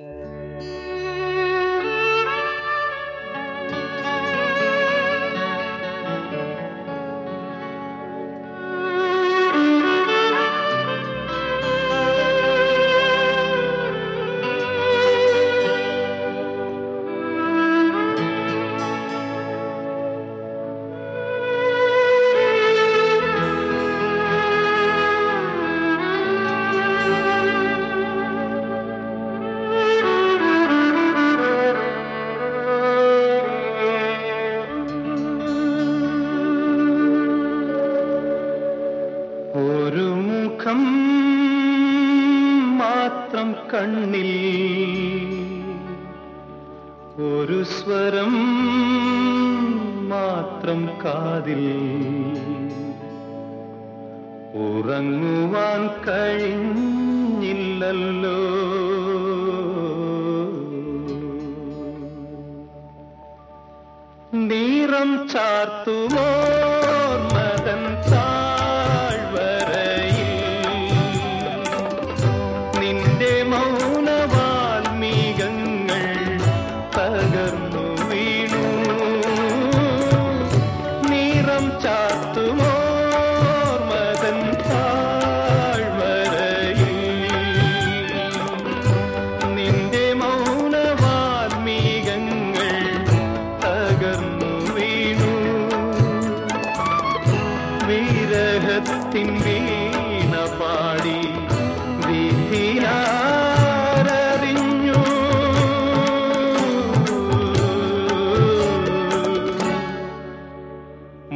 ഒരു കണ്ണിൽ ഒരു സ്വരം മാത്രം കാതിൽ ഉറങ്ങുവാൻ കഴിഞ്ഞില്ലല്ലോ. നീറം ചാർത്തുമോ വിരഹത്തിൻ വീണ പാടി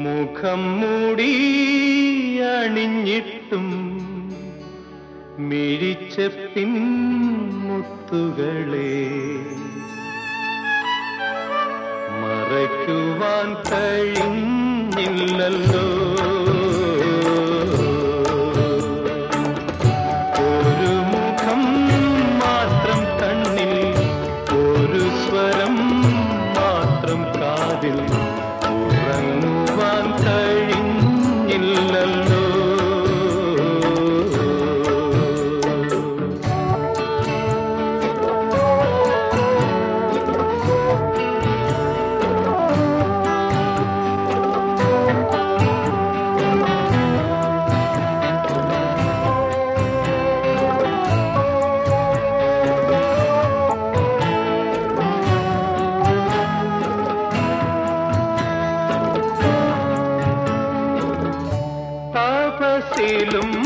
മുഖം അണിഞ്ഞിട്ടും മറയ്ക്കുവാൻ കഴിഞ്ഞില്ലല്ലോ ഒരു மேலும்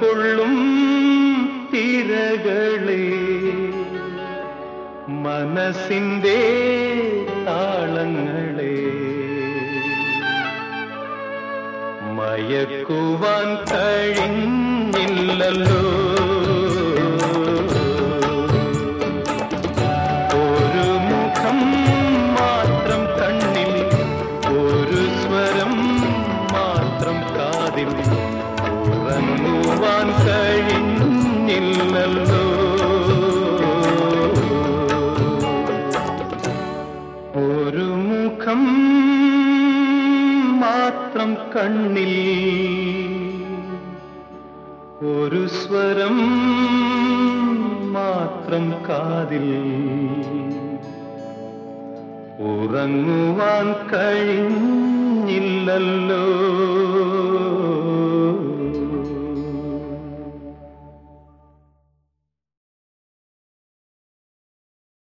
കൊള്ളും തിരകളെ. മനസ്സിന്റെ താളങ്ങളെ. മയക്കുവാൻ കഴിഞ്ഞില്ലല്ലോ. കഴിഞ്ഞില്ലല്ലോ ഒരു മുഖം മാത്രം കണ്ണിൽ ഒരു സ്വരം മാത്രം കാതിൽ. ഉറങ്ങുവാൻ കഴിഞ്ഞില്ലല്ലോ.